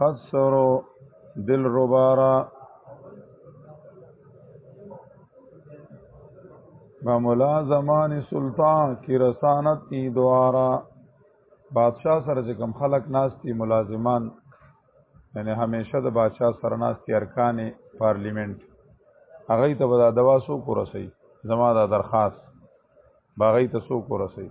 خسرو دل روبارا معمولا زمان سلطان کی رسانت ای دوارا بادشاہ سره چې کم خلق ناستی ملازمان یعنی همیشه د بادشاہ سره ناستی ارکان پارلیمنت هغه ته به دا دوا سو کورسي زما دا درخواست باغی ته سو کورسي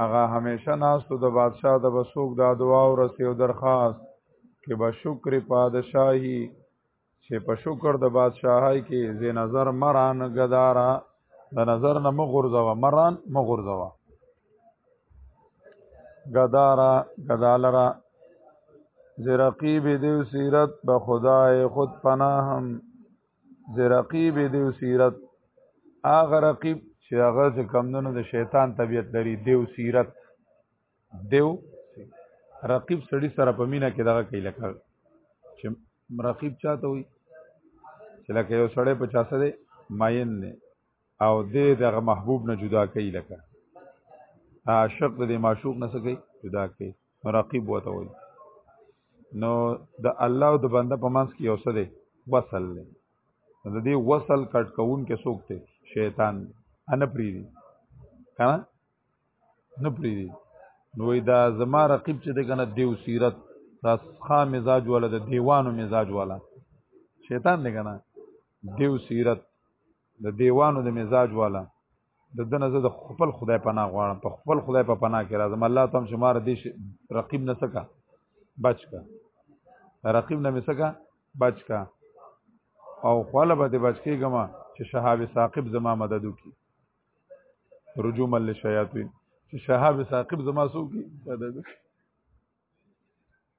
هغه همیشه ناستو د بادشاه د بسوک دا دعا او رسی او درخواست کې به شکر پادشاهي چې په شکر د بادشاهي کې زی نظر مران غدارا د نظر نه مغرزوا مران مغرزوا غدارا غدالرا زی رقیب دیو سیرت به خدای خود پناهم ز رقیب دیو سیرت هغه رقیب چې هغه چې کمندونو د شیطان طبیعت لري دیو سیرت دیو رقیب سړی سره په مینا کې دغه کوي لکه چې رقیب چاته وي چې لکه یو سړی په چاسه دی ماین نه او دې دغه محبوب نه جدا کوي لکه عاشق دې معشوق نه سکی جدا کوي رقیب وته وي نو د الله او د بنده په منځ کې یو څه دی وصل دی د دې وصل کټ کوون کې څوک دی شیطان دی ان پریری کنه نه پریری نو دا زما رقیب چې د کنه دیو سیرت دا ښا مزاج والا د دیوانو مزاج والا شیطان دی کنه دیو سیرت د دیوانو د مزاج والا د دنه زه د خپل خدای پناه غواړم په خپل خدای په پناه کې راځم الله ته هم چې مار دې رقیب نه سکا بچ کا رقیب نه مې سکا بچ کا او خواله به دې بچ کېږم چې شهاب ثاقب زما مدد وکړي رجوع مل شیاطین چې شهاب ثاقب زما سو کی مدد وکړي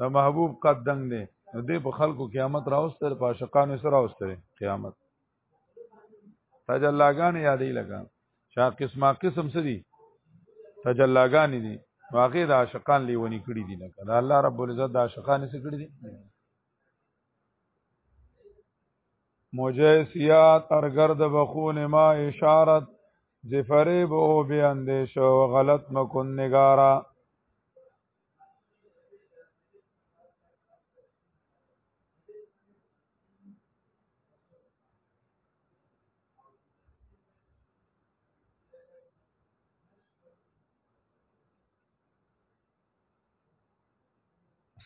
د محبوب قد دنګ دی نو دې په خلکو قیامت راوستل په عاشقانو سره راوستل قیامت تجلاګان یادې لګا شا قسمه قسم سدي تجلاګان دي واقع د عاشقان لیونی کړی دي لکه دا الله رب العزت د عاشقان سره کړی دي مجیسیات ارگرد بخون ما اشارت زفریب او بی اندیش و غلط مکن نگارا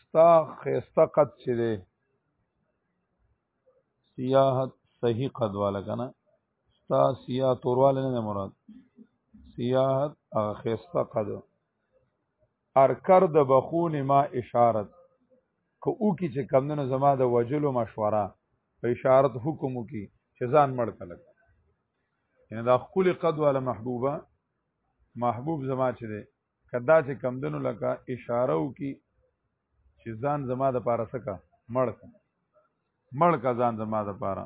ستا خیسته قد چې دی سیاحت صحیح قد والا کنه ستا سیاحت ورواله نه مراد سیاحت هغه خیسته قد ارکر د بخون ما اشارت که او کی چې کمدنو زما د وجلو مشوره په اشارت حکم وکي چې ځان مړ کلک یعنی دا خپل قد والا محبوبه محبوب زما چې دی کدا چې کمدنو لکه اشاره وکي چې ځان زما د پاره سکا مړ کا مړ کا ځان زما د پاره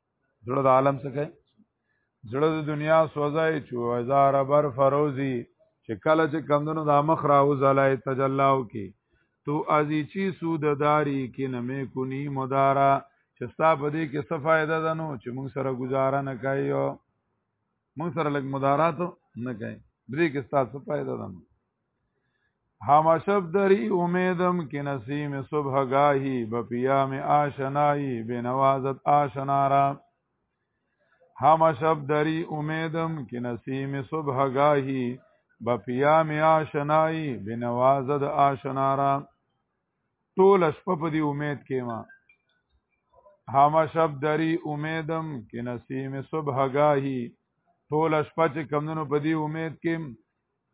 زړه د عالم څه کوي زړه د دنیا سوځای چې هزار بر فروزی چې کله چې کمدنو د مخ راوځلای تجلاو کې تو ازی چی سود داری کې نمې کونی مدارا چې ستا په دې کې څه فائدہ ده نو چې موږ سره گزاره نه کوي او موږ سره لګ مدارات نه کوي دې کې ستا څه فائدہ ده نو همه شب دری امیدم که نسیم صبح گاهی به پیام آشنایی به نوازت آشنا را همه شب دری امیدم که نسیم صبح گاهی به پیام آشنایی به نوازت آشنا را ټول شپه په دې امید کې ما همه شب دری امیدم که نسیم صبح گاهی ټول شپه چې کمونو په دې امید کې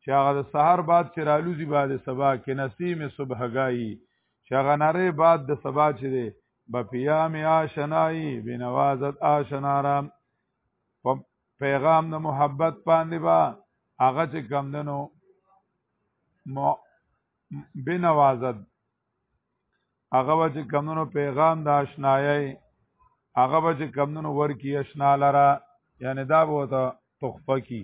چې هغه د سحر بعد چې رالوزي بعد سبا کې نسیم صبحګاهي چې هغه نری بعد د سبا چې دی به پیام آشنایی بنوازت آشنارام په پیغام د محبت باندې با هغه چې کم دنو بنوازت هغه به چې کم دنو پیغام د آشنایي هغه به چې کم دنو ورکی آشنا لره یعنی دا به ته تخفه کی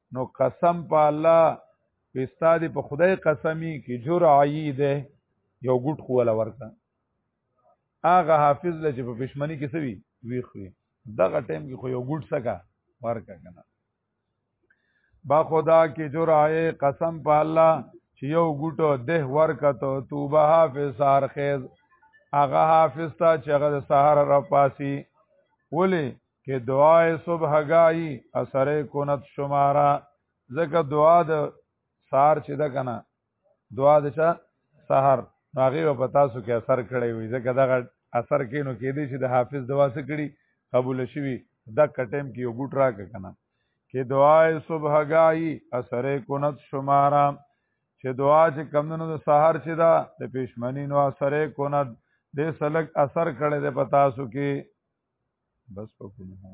نو قسم په الله پستا دې په خدای قسمی کې جور عی ده یو ګټ خو ولا ورکا اغه حافظ لچ په پښمنی کې سوي وی خو دغه ټیم کې خو یو ګټ سکا ورکا کنه با خدا کې جور عی قسم په الله چې یو ګټو ده ورکا ته توبه حافظ سار خیز اغه حافظ تا چې هغه سحر را پاسي ولی کې دعا صبح غاي اثر کونت شمارا ځکه دعا د سار چې ده کنه دعا د چا سحر هغه په تاسو کې اثر کړی وي ځکه دا اثر کینو کې دي چې د حافظ دعا څخه کړي قبول شوي دا کټم کې یو ګټ راک کنه کې دعا صبح غاي اثر کونت شمارا چې دعا چې کمونو د سحر چې دا د پښمنی نو اثر کونت د سلک اثر کړی د پتاسو کې بس په کولو ها